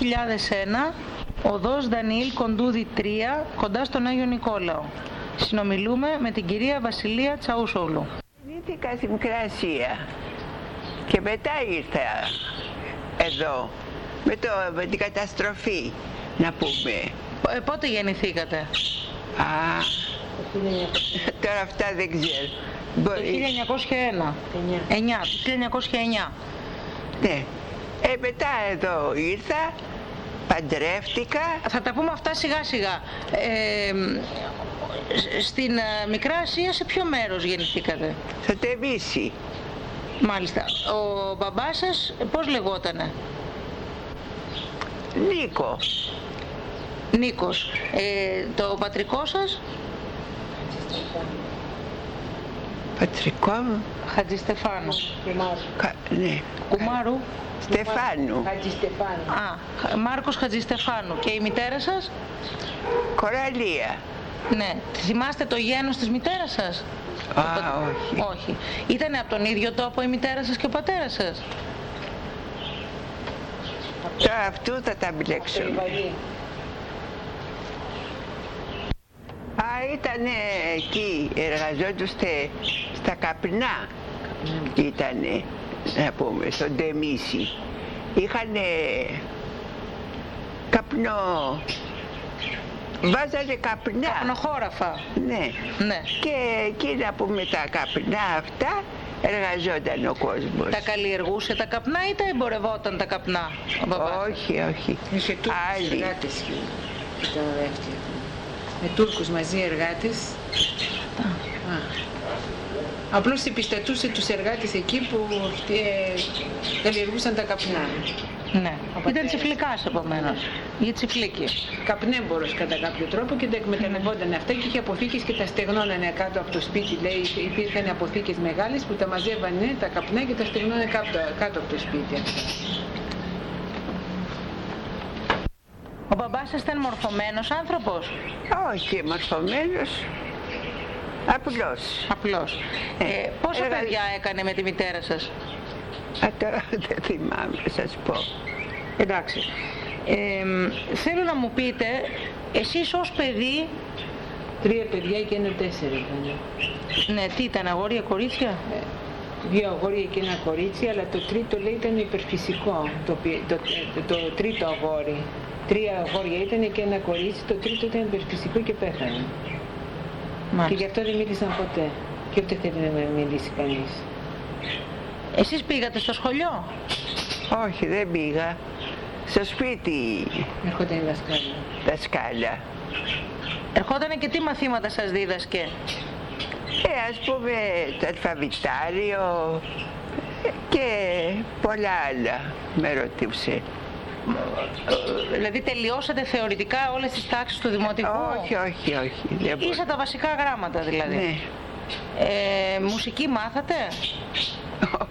2001, οδός Δανιήλ Κοντούδη 3, κοντά στον Άγιο Νικόλαο. Συνομιλούμε με την κυρία Βασιλεία Τσαούσολου. Γεννήθηκα στην Μικρά Ασία και μετά ήρθα εδώ με, το, με την καταστροφή να πούμε. Ε, πότε γεννηθήκατε; Α, τώρα αυτά δεν ξέρω. Το Μπορεί- 1901. 9. 1909. Ναι. Ε, μετά εδώ ήρθα, παντρεύτηκα. Θα τα πούμε αυτά σιγά σιγά. Ε, σ- στην ε, Μικρά Ασία σε ποιο μέρος γεννηθήκατε; Στο Τεμίσι. Μάλιστα. Ο μπαμπάς σας πώς λεγότανε; Νίκο. Νίκος. Ε, το πατρικό σας; Πατρικό μου. Χατζηστεφάνου. Κα- ναι. Κουμάρου. Στεφάνου. Α, Χ- Μάρκος Χατζηστεφάνου. Και η μητέρα σας; Κοραλία. Ναι. Θυμάστε το γένος της μητέρας σας; Α, όχι. Όχι. Ήτανε από τον ίδιο τόπο η μητέρα σας και ο πατέρας σας; Τώρα αυτού θα τα μπλέξουμε. Α, ήταν εκεί, εργαζόντουστε στα καπνά. Ήτανε, να πούμε, στον Τεμίσι. Είχανε καπνό. Βάζανε καπνά. Καπνοχώραφα. Ναι. Ναι. Και εκεί να πούμε τα καπνά αυτά εργαζόταν ο κόσμος. Τα καλλιεργούσε τα καπνά ή τα εμπορευόταν τα καπνά ο μπαμπάς σας; Όχι, όχι. Είχε Τούρκους Άλλοι. εργάτες και ήταν δεύτερη. Με Τούρκους μαζί εργάτες. Α. Απλώς επιστατούσε τους εργάτες εκεί που ε, καλλιεργούσαν τα καπνά. Ναι. Ήταν τσιφλικάς επομένως. Για τσιφλίκη. Καπνέμπορος κατά κάποιο τρόπο και τα εκμεταλλευόταν αυτά και είχε αποθήκες και τα στεγνώνανε κάτω από το σπίτι. Λέει, υπήρχαν αποθήκες μεγάλες που τα μαζεύανε τα καπνά και τα στεγνώνανε κάτω, κάτω από το σπίτι. αυτά. Ο μπαμπάς σας ήταν μορφωμένος άνθρωπος; Όχι, μορφωμένος. Απλός. Απλώς. Ε, πόσα Εργα- παιδιά έκανε με τη μητέρα σας; Α, τώρα δεν θυμάμαι, να σας πω. Εντάξει. Ε, θέλω να μου πείτε, εσείς ως παιδί, Τρία παιδιά και ένα τέσσερα ήταν. ναι, τι ήταν, αγόρια, κορίτσια; Δύο αγόρια και ένα κορίτσι, αλλά το τρίτο λέει ήταν υπερφυσικό. Το, πι- το, το, το τρίτο αγόρι. Τρία αγόρια ήταν και ένα κορίτσι, το τρίτο ήταν υπερφυσικό και πέθανε. Και Μάλιστα. γι' αυτό δεν μίλησαν ποτέ. Και ούτε θέλει να μιλήσει κανείς. Εσείς πήγατε στο σχολείο; Όχι, δεν πήγα. Στο σπίτι Έρχονταν οι δασκάλοι. τα σκάλα. Ερχότανε και τι μαθήματα σας δίδασκε; Ε, ας πούμε το αλφαβητάριο και πολλά άλλα με ρωτήσε. Δηλαδή τελειώσατε θεωρητικά όλες τις τάξεις του δημοτικού; Όχι, όχι, όχι. Δεν μπορώ. Ίσα τα βασικά γράμματα δηλαδή. Ναι, Ε, μουσική μάθατε;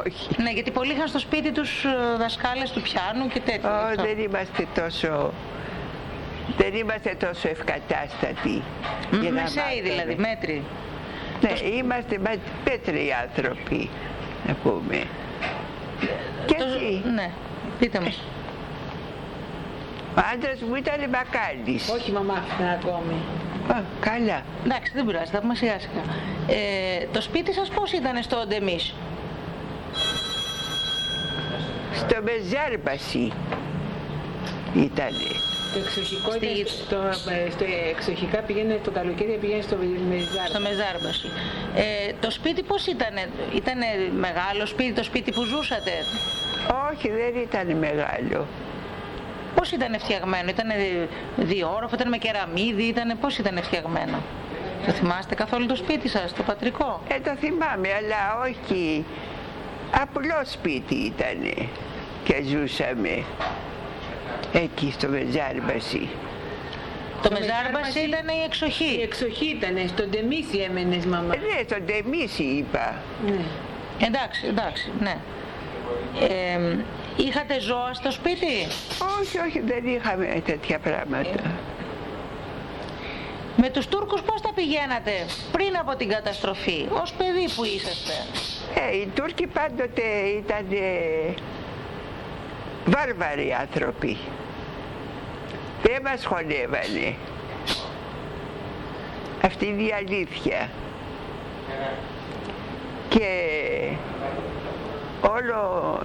όχι. Ναι, γιατί πολλοί είχαν στο σπίτι τους ε, δασκάλες του πιάνου και τέτοια. Ω, γι' αυτό. δεν είμαστε τόσο... Δεν είμαστε τόσο ευκατάστατοι. Μ, για να Μεσαίοι μάθουμε. δηλαδή, μέτροι. Ναι, είμαστε μα- πέτροι άνθρωποι, να πούμε. Και Το- εσύ, Ναι, πείτε μου. Ο άντρας μου ήταν μπακάλης. Όχι μαμά, αυτά ακόμη. Α, καλά. Εντάξει, δεν πειράζει, θα πούμε σιγά σιγά. Ε, το σπίτι σας πώς ήταν στο Ντεμίς. Στο Μεζάρμπαση ήτανε. Το εξοχικό Στη- ήταν στο, ε, στο εξοχικά πήγαινε το καλοκαίρι πήγαινε στο Μεζάρ. Στο Μεζάρμπαση. Ε, το σπίτι πώς ήτανε, ήτανε μεγάλο σπίτι, το σπίτι που ζούσατε; Όχι, δεν ήταν μεγάλο. Πώς ήταν φτιαγμένο, ήτανε διόροφο, ήταν με κεραμίδι, ήτανε, πώς ήταν φτιαγμένο; Το θυμάστε καθόλου το σπίτι σας, το πατρικό; Ε, το θυμάμαι, αλλά όχι. Απλό σπίτι ήτανε και ζούσαμε εκεί στο Μεζάρμπαση. Το Το Μεζάρμπαση Μεζάρμπαση- ήταν η Η εξοχή. εξοχή ήταν, στον Τεμίσι έμενες μαμά. Ναι, στον Τεμίσι είπα. Ναι. Εντάξει, εντάξει, ναι. Ε, είχατε ζώα στο σπίτι; Όχι, όχι, δεν είχαμε τέτοια πράγματα. Με τους Τούρκους πώς τα πηγαίνατε πριν από την καταστροφή, ως παιδί που είσαστε; Ε, οι Τούρκοι πάντοτε ήταν βάρβαροι άνθρωποι. δεν μας χωνεύανε. Αυτή είναι η αλήθεια. Και όλο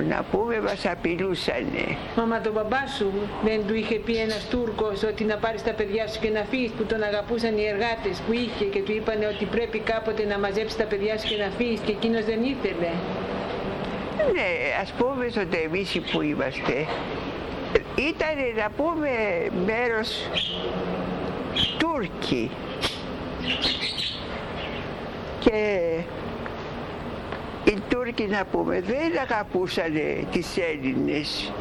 να πούμε μας απειλούσανε. Μάμα τον μπαμπά σου δεν του είχε πει ένας Τούρκος ότι να πάρεις τα παιδιά σου και να φύγεις που τον αγαπούσαν οι εργάτες που είχε και του είπανε ότι πρέπει κάποτε να μαζέψεις τα παιδιά σου και να φύγεις και εκείνος δεν ήθελε. Ναι, ας πούμε στο Τεμίσι που είμαστε, ήταν να πούμε μέρος Τούρκοι. Και οι Τούρκοι να πούμε δεν αγαπούσαν τις Έλληνες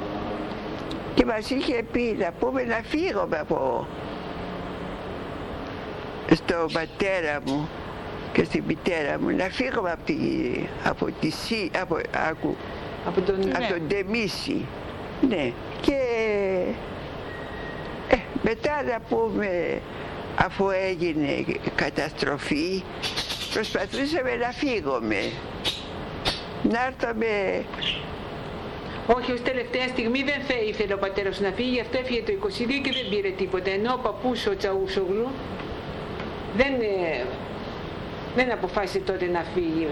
και μας είχε πει να πούμε να φύγουμε από στο πατέρα μου και στην μητέρα μου να φύγουμε από τη, από τη Σι, από, άκου, Από τον... από Ναι. τον Τεμίση. Ναι. Και ε, μετά να πούμε αφού έγινε καταστροφή προσπαθούσαμε να φύγουμε. Να έρθουμε Όχι, ως τελευταία στιγμή δεν θε, ήθελε ο πατέρας σου να φύγει, γι' αυτό έφυγε το 22 και δεν πήρε τίποτα. Ενώ ο παππούς ο Τσαούσογλου δεν, ε, δεν αποφάσισε τότε να φύγει.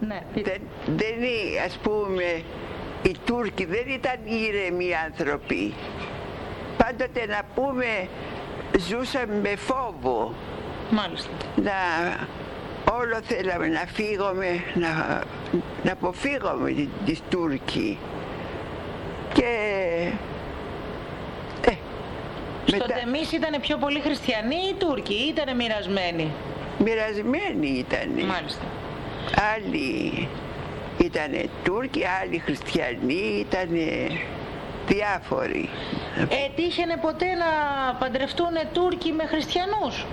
Ναι, πείτε. δεν, δεν είναι, ας πούμε οι Τούρκοι δεν ήταν ήρεμοι άνθρωποι. Πάντοτε να πούμε ζούσαμε με φόβο. Μάλιστα. να όλο θέλαμε να φύγουμε, να, να αποφύγουμε τη- τις Τούρκοι. Και ε, Στο μετά Τεμής ήταν πιο πολύ χριστιανοί ή Τούρκοι ή ήταν μοιρασμένοι; μοιρασμένοι ήταν. Μάλιστα. Άλλοι ήταν Τούρκοι, άλλοι χριστιανοί, ήταν διάφοροι. Ε, τύχαινε ποτέ να παντρευτούν Τούρκοι με χριστιανούς;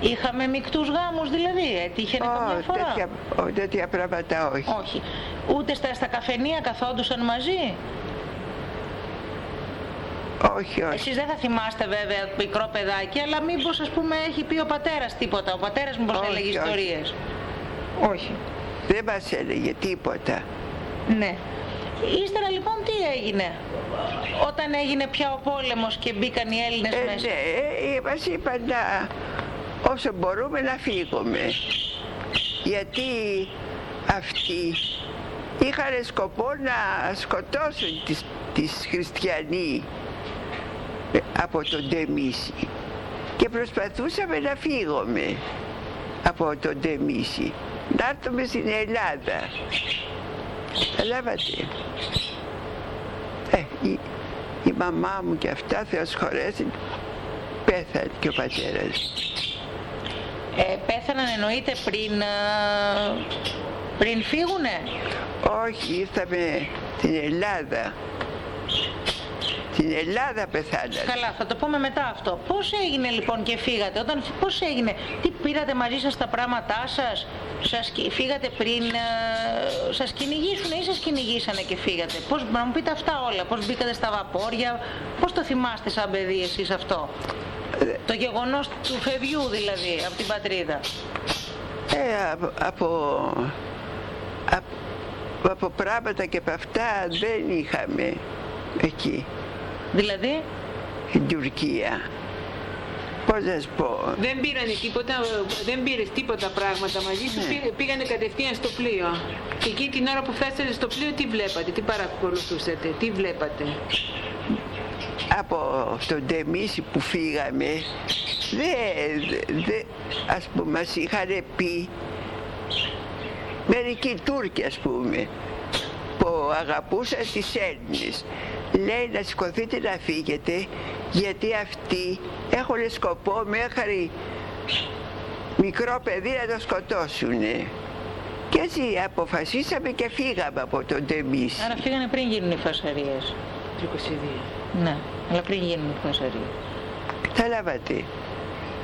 Είχαμε μικτούς γάμους δηλαδή, ε, τύχαινε καμιά Ω, φορά. τέτοια, ω, τέτοια πράγματα όχι. Όχι. Ούτε στα, στα καφενεία καθόντουσαν μαζί; Όχι, όχι. Εσείς δεν θα θυμάστε βέβαια μικρό παιδάκι, αλλά μήπως ας πούμε έχει πει ο πατέρας τίποτα. Ο πατέρας μου Όχι, έλεγε όχι. ιστορίες; Όχι. Δεν μας έλεγε τίποτα. Ναι. Ύστερα λοιπόν τι έγινε; Όταν έγινε πια ο πόλεμος και μπήκαν οι Έλληνες Ε, μέσα; ναι, ε, μας είπαν να, όσο μπορούμε να φύγουμε. Γιατί αυτοί είχαν σκοπό να σκοτώσουν τις, τις χριστιανοί ε, από τον Τεμίση. Και προσπαθούσαμε να φύγουμε από τον Τεμίση. Να έρθουμε στην Ελλάδα. Καταλάβατε. Ε, η, η μαμά μου και αυτά, Θεός χωρέσει, πέθανε και ο πατέρας. Ε, πέθαναν εννοείται πριν, ε, πριν φύγουνε; Όχι, ήρθαμε στην Ελλάδα. Στην Ελλάδα πεθάνανε. Καλά, θα το πούμε μετά αυτό. Πώς έγινε λοιπόν και φύγατε, όταν, πώς έγινε, τι πήρατε μαζί σας τα πράγματά σας, σας κι- φύγατε πριν, ε, σας κυνηγήσουν ή σας κυνηγήσανε και φύγατε; Πώς, να μου πείτε αυτά όλα, πώς μπήκατε στα βαπόρια, πώς το θυμάστε σαν παιδί εσείς αυτό; Το γεγονός του φευγιού δηλαδή, από την πατρίδα. Ε, από, από, από, από πράγματα και από αυτά δεν είχαμε εκεί, Δηλαδή, στην Τουρκία. Πώς να σου πω. Δεν πήρανε τίποτα, δεν πήρες τίποτα πράγματα μαζί σου, πήρε- πήγανε κατευθείαν στο πλοίο. Και εκεί την ώρα που φτάσατε στο πλοίο τι βλέπατε, τι παρακολουθούσατε, τι βλέπατε; Από τον Τεμίση που φύγαμε δεν, δε, ας πούμε μας είχαν πει μερικοί Τούρκοι ας πούμε που αγαπούσαν τις Έλληνες. Λέει να σηκωθείτε να φύγετε γιατί αυτοί έχουν σκοπό μέχρι μικρό παιδί να το σκοτώσουν και έτσι αποφασίσαμε και φύγαμε από τον Τεμίση άρα φύγανε πριν γίνουν οι φασαρίες. Το 22. Ναι, αλλά πριν γίνουν οι φασαρίες. Καταλάβατε.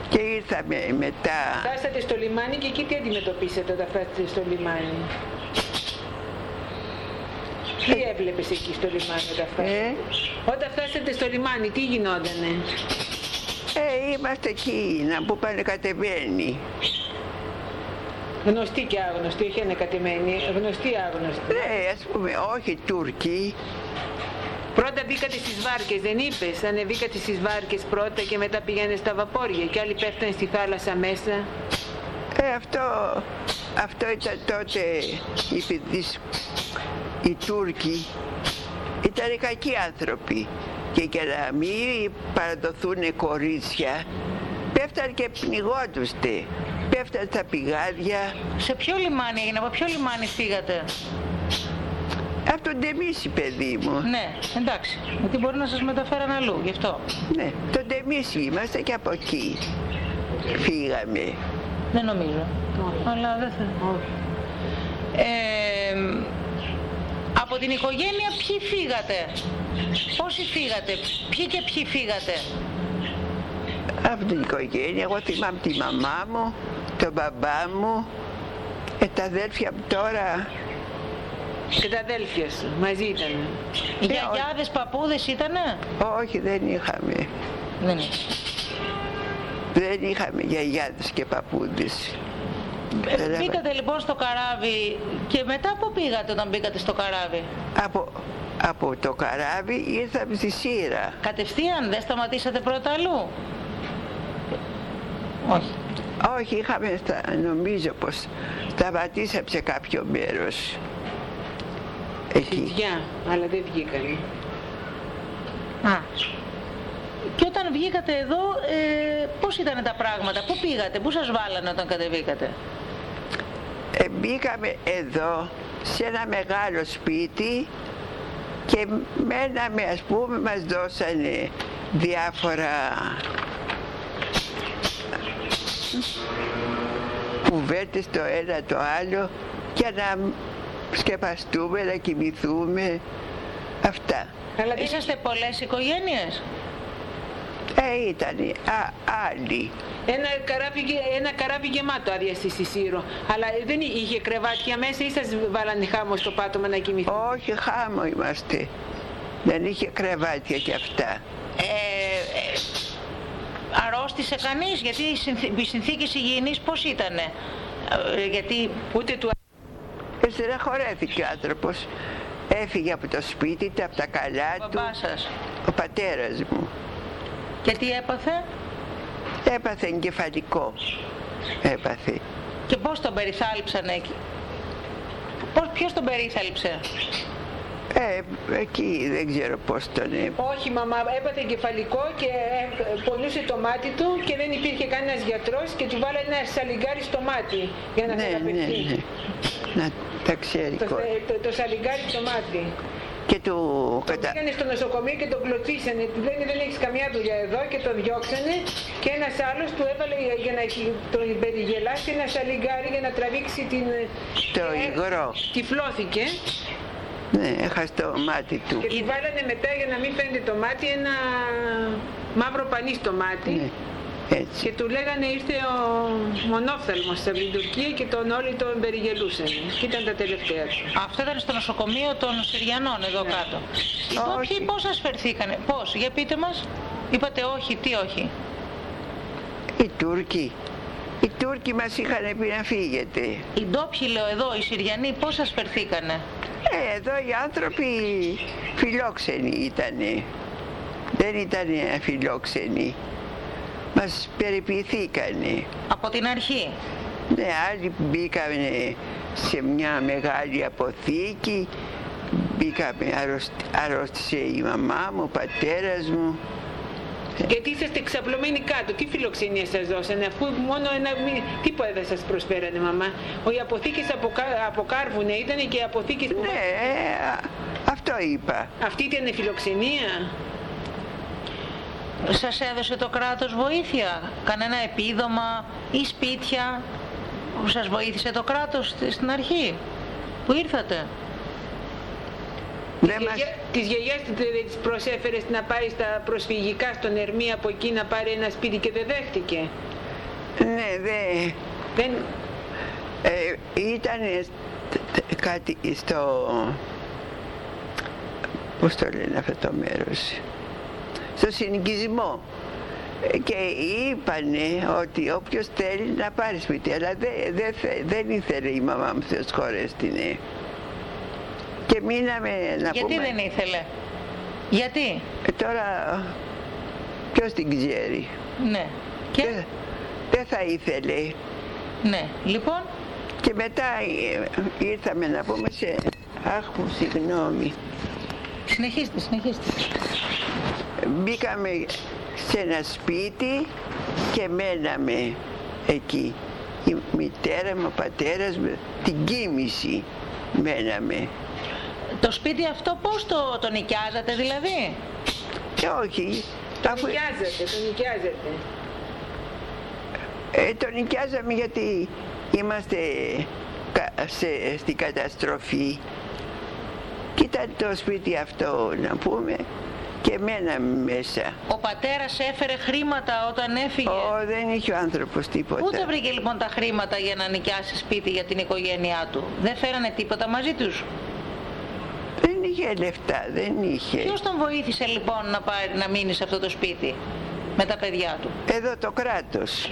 Και ήρθαμε μετά. Φτάσατε στο λιμάνι και εκεί τι αντιμετωπίσατε όταν φτάσατε στο λιμάνι; Τι έβλεπες εκεί στο λιμάνι όταν φτάσατε; Ε, Όταν φτάσατε στο λιμάνι τι γινότανε; ε, είμαστε εκεί, να που πάνε κατεβαίνει. Γνωστοί και άγνωστοι, όχι ανακατεμένοι, γνωστοί άγνωστοι. Ναι, ας πούμε, όχι Τούρκοι. Πρώτα μπήκατε στις βάρκες, δεν είπες. Ανεβήκατε στις βάρκες πρώτα και μετά πηγαίνετε στα βαπόρια και άλλοι πέφτανε στη θάλασσα μέσα. Ε, αυτό, αυτό ήταν τότε οι, παιδείς- οι Τούρκοι ήταν κακοί άνθρωποι και για να μην παραδοθούν κορίτσια πέφταν και πνιγόντουστε. Πέφταν στα πηγάδια. Σε ποιο λιμάνι έγινε, από ποιο λιμάνι φύγατε; Από τον Ντεμίση παιδί μου. Ναι, εντάξει. Γιατί μπορεί να σας μεταφέραν αλλού, γι' αυτό. Ναι, τον Ντεμίση είμαστε και από εκεί φύγαμε. Δεν νομίζω. Αλλά δεν θα... Ε, από την οικογένεια ποιοι φύγατε; Πόσοι φύγατε; Ποιοι και ποιοι φύγατε; Από την οικογένεια, εγώ θυμάμαι τη μαμά μου, τον μπαμπά μου, ε, τα αδέρφια μου τώρα, Και τα αδέλφια σου μαζί ήταν. Οι γιαγιάδες, παππούδες ήτανε; όχι δεν είχαμε. Δεν είναι. Δεν είχαμε γιαγιάδες και παππούδες. Ε, Μπήκατε λοιπόν στο καράβι και μετά πού πήγατε όταν μπήκατε στο καράβι; Από, από το καράβι ήρθαμε στη Σύρα. Κατευθείαν δεν σταματήσατε πρώτα αλλού; Όχι. Όχι, είχαμε, στα, νομίζω πως σταματήσαμε σε κάποιο μέρος. Στη Εκεί. Διά, αλλά δεν βγήκανε. Α. Και όταν βγήκατε εδώ, ε, πώς ήταν τα πράγματα, πού πήγατε, πού σας βάλανε όταν κατεβήκατε; Ε, μπήκαμε εδώ σε ένα μεγάλο σπίτι και μέναμε ας πούμε μας δώσανε διάφορα κουβέρτες το ένα το άλλο για να σκεπαστούμε, να κοιμηθούμε αυτά. Αλλά δεν Είσαστε πολλές οικογένειες. Ε, ήταν άλλοι. Ένα καράβι, γε- ένα καράβι γεμάτο άδεια στη Σισίρο. Αλλά δεν είχε κρεβάτια μέσα ή σας βάλανε χάμω στο πάτωμα να κοιμηθείτε. Όχι χάμω είμαστε. Δεν είχε κρεβάτια κι αυτά. Ε, ε, αρρώστησε κανείς, γιατί οι, συνθ, οι συνθήκες υγιεινής πώς ήτανε; Ε, γιατί Ούτε του Ε, Στεναχωρέθηκε ο άνθρωπος. Έφυγε από το σπίτι του, από τα καλά ο του. μπαμπάς σας. Ο πατέρας μου. Και τι έπαθε; Έπαθε εγκεφαλικό. Έπαθε. και πώς τον περιθάλψαν εκεί; Πώς, ποιος τον περίθαλψε. Ε, εκεί δεν ξέρω πώς τον έπαθε. Όχι μαμά, έπαθε εγκεφαλικό και ε, πονούσε το μάτι του και δεν υπήρχε κανένας γιατρός και του βάλανε ένα σαλιγκάρι στο μάτι για να Ναι, ναι, θεραπευτεί. ναι. Να τα ξέρει Το, κόρη. το, το σαλιγκάρι στο μάτι. Και του κατα... Πήγανε στο νοσοκομείο και τον κλωτσίσανε. Του λένε δεν έχεις καμιά δουλειά εδώ και τον διώξανε και ένας άλλος του έβαλε για- για να χει- τον περιγελάσει ένα σαλιγκάρι για να τραβήξει την... Το ε, υγρό. Τυφλώθηκε Ναι, έχασε το μάτι του. και του βάλανε μετά για να μην φαίνεται το μάτι ένα μαύρο πανί στο μάτι. Ναι, έτσι. Και του λέγανε ήρθε ο μονόφθαλμος από την Τουρκία και τον όλοι τον περιγελούσαν. Και ήταν τα τελευταία του. Αυτό ήταν στο νοσοκομείο των Συριανών εδώ κάτω. Οι Όχι. ντόπιοι πώς σας φερθήκανε, πώς, για πείτε μας. Είπατε όχι, τι όχι; Οι Τούρκοι. Οι Τούρκοι μας είχαν πει να φύγετε. Οι ντόπιοι λέω εδώ, οι Συριανοί, πώς σας φερθήκανε; Ε, εδώ οι άνθρωποι φιλόξενοι ήτανε. Δεν ήταν φιλόξενοι. Μας περιποιηθήκανε. Από την αρχή. Ναι, άλλοι μπήκαμε σε μια μεγάλη αποθήκη. Μπήκαμε, αρρωσ- αρρώστησε η μαμά μου, ο πατέρας μου. Γιατί είσαστε ξαπλωμένοι κάτω, τι φιλοξενία σας δώσανε, αφού μόνο ένα μη... τίποτα δεν σας προσφέρανε μαμά. Ο, οι αποθήκες από, κα- από κάρβουνε ήταν και οι αποθήκες που... Ναι, ε, α- αυτό είπα. Αυτή ήταν φιλοξενία; Σας έδωσε το κράτος βοήθεια, κανένα επίδομα ή σπίτια που σας βοήθησε το κράτος στη- στην αρχή που ήρθατε; Δεν Της μας... γιαγιά- Της γιαγιάς της δεν της προσέφερες να πάει στα προσφυγικά στον Ερμή από εκεί να πάρει ένα σπίτι και δεν δέχτηκε. Ναι, δε, Δεν... ε, ήταν κάτι στο... Πώς το λένε αυτό το μέρος; Στο συνοικισμό. Ε, Και είπανε ότι όποιος θέλει να πάρει σπίτι, αλλά δεν, δεν, θε- δεν ήθελε η μαμά μου στις χώρες την. ε. Και μείναμε να Γιατί πούμε... δεν ήθελε; Γιατί, Ε, τώρα ποιος την ξέρει. ναι. Και, Δεν, δεν θα ήθελε. ναι. Λοιπόν, Και μετά ε, ήρθαμε να πούμε σε... Αχ, μου συγγνώμη. συνεχίστε, συνεχίστε. Μπήκαμε σε ένα σπίτι και μέναμε εκεί. Η μητέρα μου, ο πατέρας μου, την κοίμηση μέναμε. Το σπίτι αυτό πώς το, το νοικιάζατε δηλαδή; Και όχι, Το αφού, νοικιάζεται, το νοικιάζεται. ε, το νοικιάζαμε γιατί είμαστε κα- σε, στην καταστροφή. Και ήταν το σπίτι αυτό να πούμε και μέναμε μέσα. Ο πατέρας έφερε χρήματα όταν έφυγε; Ω, δεν είχε ο άνθρωπος τίποτα. Πού βρήκε λοιπόν τα χρήματα για να νοικιάσει σπίτι για την οικογένειά του; Δεν φέρανε τίποτα μαζί τους; Δεν είχε λεφτά, δεν είχε. Ποιος τον βοήθησε λοιπόν να, πάρει, να μείνει σε αυτό το σπίτι με τα παιδιά του; Εδώ το κράτος.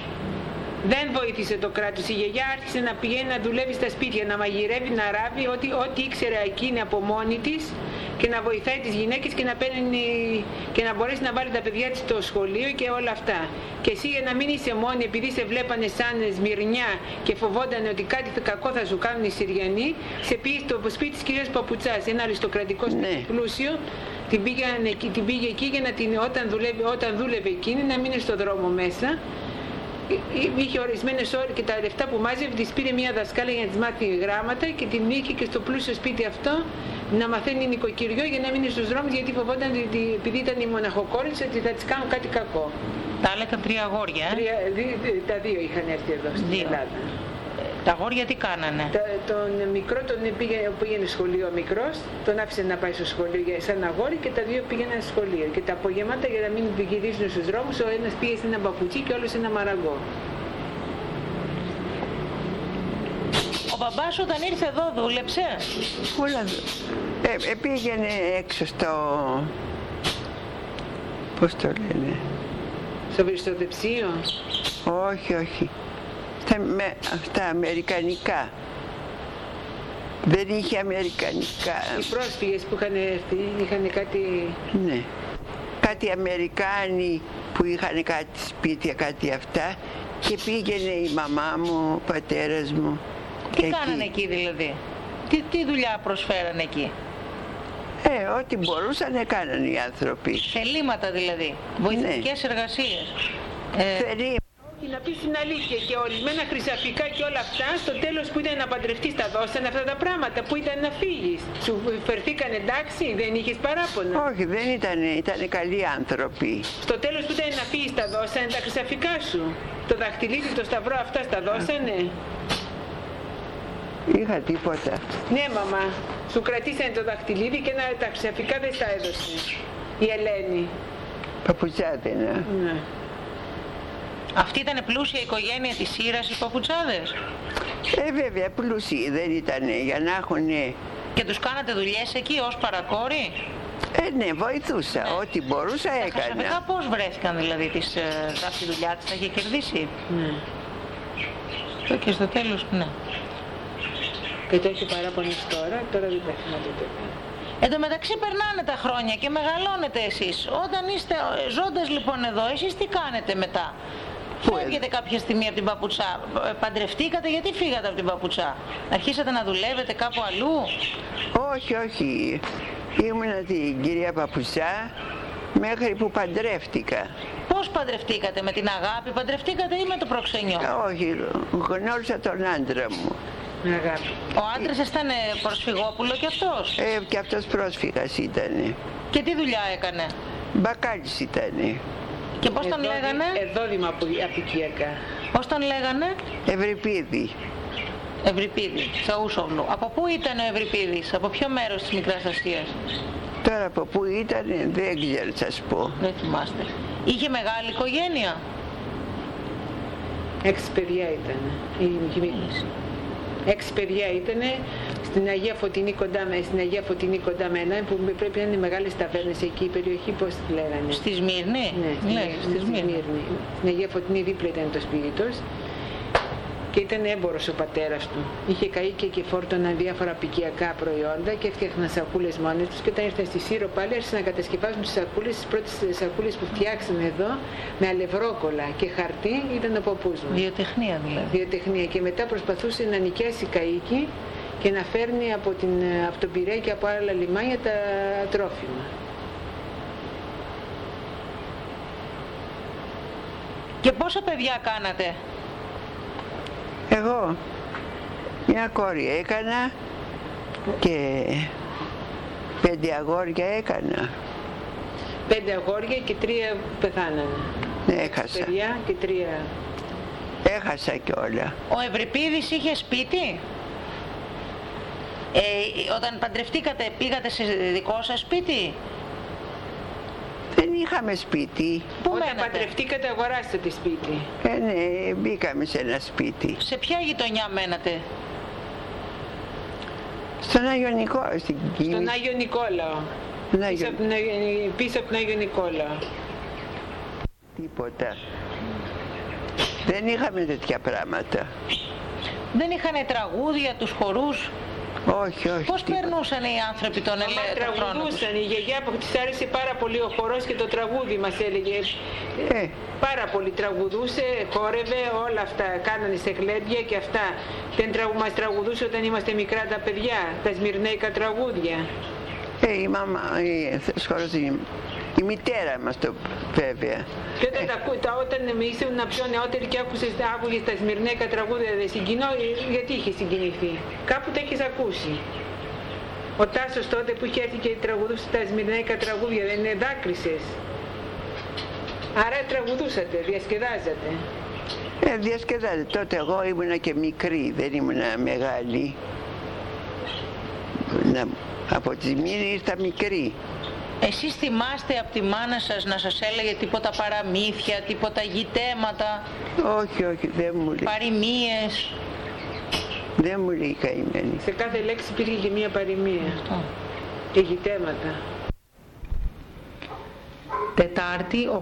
Δεν βοήθησε το κράτος. Η γιαγιά άρχισε να πηγαίνει να δουλεύει στα σπίτια, να μαγειρεύει, να ράβει, ό,τι, ό,τι ήξερε εκείνη από μόνη της και να βοηθάει τις γυναίκες και να, παίρνει, και να μπορέσει να βάλει τα παιδιά της στο σχολείο και όλα αυτά. Και εσύ για να μην είσαι μόνη, επειδή σε βλέπανε σαν σμυρνιά και φοβόταν ότι κάτι κακό θα σου κάνουν οι Συριανοί, σε πήγε στο σπίτι της κυρίας Παπουτσάς, ένα αριστοκρατικό σπίτι Ναι. πλούσιο, την, πήγαν εκεί- την πήγε εκεί για να την, όταν, δουλεύει, όταν δούλευε εκείνη να μείνει στο δρόμο μέσα είχε ορισμένες ώρες και τα λεφτά που μάζευε της πήρε μια δασκάλα για να της μάθει γράμματα και την είχε και στο πλούσιο σπίτι αυτό να μαθαίνει νοικοκυριό για να μείνει στους δρόμους γιατί φοβόταν ότι επειδή ήταν η μοναχοκόρη ότι θα της κάνουν κάτι κακό. Τα άλλα ήταν τρία αγόρια. Ε; Τρία- δι- δι- τα δύο είχαν έρθει εδώ στην Δύο. Ελλάδα. Τα αγόρια τι κάνανε; Τα- τον μικρό τον πήγε, πήγαινε σχολείο ο μικρός, τον άφησε να πάει στο σχολείο για- σαν αγόρι και τα δύο πήγαιναν στο σχολείο. Και τα απογεύματα για να μην γυρίζουν στους δρόμους, ο ένας πήγε σε ένα παπουτσί και ο άλλος σε ένα μαραγκό. Μπαμπάς όταν ήρθε εδώ δούλεψε. Όλα... Ε, ε, πήγαινε έξω στο... Πώς το λένε; Στο βριστοδεψίο. Όχι, όχι. Στα, με, αυτά αμερικανικά. Δεν είχε αμερικανικά. Οι πρόσφυγες που είχαν έρθει είχαν κάτι... Ναι. Κάτι Αμερικάνοι που είχαν κάτι σπίτια, κάτι αυτά. Και πήγαινε η μαμά μου, ο πατέρας μου. Τι κάνανε εκεί δηλαδή; Τι, τι δουλειά προσφέρανε εκεί; Ε, ό,τι μπορούσαν έκαναν οι άνθρωποι. Θελήματα δηλαδή. Βοηθητικές εργασίες. Ε, Θερή, Και να πεις την αλήθεια και ορισμένα χρυσαφικά και όλα αυτά στο τέλος που ήταν να παντρευτείς τα δώσανε αυτά τα πράγματα που ήταν να φύγεις. Σου φερθήκαν εντάξει, δεν είχες παράπονα. όχι δεν ήταν, ήταν καλοί άνθρωποι. Στο τέλος που ήταν να φύγεις τα δώσανε τα χρυσαφικά σου. Το δαχτυλίδι, το σταυρό αυτά στα δώσανε. Είχα τίποτα. Ναι μαμά, σου κρατήσανε το δαχτυλίδι και ένα, τα χρυσαφικά δεν στα έδωσε. Η Ελένη. Παπουτσάδενα. Ναι. αυτή ήταν πλούσια οικογένεια της Σύρας οι παπουτσάδες. Ε, βέβαια, πλούσιοι δεν ήταν για να έχουν. Και τους κάνατε δουλειές εκεί ως παρακόρη. Ε, ναι, βοηθούσα. Ό,τι μπορούσα Τα χρυσαφικά έκανα. πώς βρέθηκαν δηλαδή της, ε, αυτή τη δουλειά της, τα είχε κερδίσει; ναι. Το και στο τέλος, ναι. Και το έχει παράπονες τώρα, τώρα δεν τα θυμάται τότε. Εν τω μεταξύ περνάνε τα χρόνια και μεγαλώνετε εσείς. Όταν είστε ε, ζώντας λοιπόν εδώ, εσείς τι κάνετε μετά; Πού Φεύγετε κάποια στιγμή από την παπουτσά; Ε, Παντρευτήκατε, γιατί φύγατε από την παπουτσά; Αρχίσατε να δουλεύετε κάπου αλλού; Όχι, όχι. Ήμουνα την κυρία Παπουτσά μέχρι που παντρεύτηκα. Πώς παντρευτήκατε, με την αγάπη παντρευτήκατε ή με το προξενιό; Ε, Όχι, γνώρισα τον άντρα μου. Με αγάπη. Ο άντρας ήταν ε, προσφυγόπουλο κι αυτός; Ε, και αυτός πρόσφυγας ήταν. Και τι δουλειά έκανε; Μπακάλις ήταν. Και πώς τον Εδώ- λέγανε; Εδόδημα απο- απικιακά. Πώς τον λέγανε; Ευρυπίδη. Ευρυπίδη, Τσαούσογλου. Από πού ήταν ο Ευρυπίδης, από ποιο μέρος της Μικράς Ασίας. Τώρα από πού ήταν δεν ξέρω να σας πω. Δεν θυμάστε. Είχε μεγάλη οικογένεια; Έξι παιδιά ήταν. Η γυμνή. Έξι παιδιά ήταν στην Αγία Φωτεινή κοντά με, στην Αγία Φωτεινή κοντά με ένα, που πρέπει να είναι μεγάλες ταβέρνες εκεί, η περιοχή πώς τη λέγανε; Στη Σμύρνη. Ναι, ναι στη Σμύρνη. Στην Αγία Φωτεινή δίπλα ήταν το σπίτι τους. Και ήταν έμπορος ο πατέρας του. Είχε καίκια και φόρτωνα διάφορα απικιακά προϊόντα και έφτιαχναν σακούλες μόνοι τους και όταν ήρθαν στη Σύρο πάλι άρχισαν να κατασκευάζουν τις σακούλες, τις πρώτες σακούλες που φτιάξαν εδώ με αλευρόκολα και χαρτί ήταν ο παππούς μας. Βιοτεχνία δηλαδή. Βιοτεχνία και μετά προσπαθούσε να νοικιάσει καίκι και να φέρνει από, την, από τον Πειραιά και από άλλα λιμάνια τα τρόφιμα. Και πόσα παιδιά κάνατε; Εγώ μια κόρη έκανα και πέντε αγόρια έκανα. Πέντε αγόρια και τρία πεθάνανε. Έχασα. Παιδιά και τρία. Έχασα κιόλα. Ο Ευρυπίδης είχε σπίτι; Ε, όταν παντρευτήκατε πήγατε σε δικό σας σπίτι; Δεν είχαμε σπίτι. Πού Όταν μένατε; παντρευτήκατε αγοράσατε σπίτι. Ε, ναι, μπήκαμε σε ένα σπίτι. Σε ποια γειτονιά μένατε; Στον Άγιο Νικόλαο, στην Στον Κίνη. Άγιο Νικόλαο. Στον Πίσω Άγιο από, τον Άγιο- πίσω από τον Άγιο Νικόλαο. τίποτα. Δεν είχαμε τέτοια πράγματα. Δεν είχαν τραγούδια, τους χορούς; Όχι, όχι. Πώς τίποτα. περνούσαν οι άνθρωποι τον, Μα ελε... τον χρόνο τους; τραγουδούσαν. Η γιαγιά που της άρεσε πάρα πολύ ο χορός και το τραγούδι μας έλεγε. Ε, Πάρα πολύ τραγουδούσε, χόρευε, όλα αυτά. Κάνανε σε γλέντια και αυτά. Δεν τραγου... μας τραγουδούσε όταν είμαστε μικρά τα παιδιά, τα σμυρνέικα τραγούδια. ε, η μαμά, η, σχόλος, η, η μητέρα μας το βέβαια. Και όταν, τα, ακού- τα, όταν ήσουν πιο νεότερη και άκουσες, άκουγες τα σμυρνέκα τραγούδια, δεν συγκινώ, ε, γιατί είχε συγκινηθεί; Κάπου τα έχεις ακούσει. Ο Τάσος τότε που είχε έρθει και τραγουδούσε τα σμυρνέκα τραγούδια, δεν είναι δάκρυσες. Άρα τραγουδούσατε, διασκεδάζατε. Ε, διασκεδάζε. Τότε εγώ ήμουνα και μικρή, δεν ήμουνα μεγάλη. Να, από τη Μύρη ήρθα μικρή. Εσείς θυμάστε από τη μάνα σας να σας έλεγε τίποτα παραμύθια, τίποτα γητέματα, Όχι, όχι, δεν μου λέει. παροιμίες; Δεν μου λέει η καημένη. Σε κάθε λέξη υπήρχε και μία παροιμία Αυτό. και γητέματα. Τετάρτη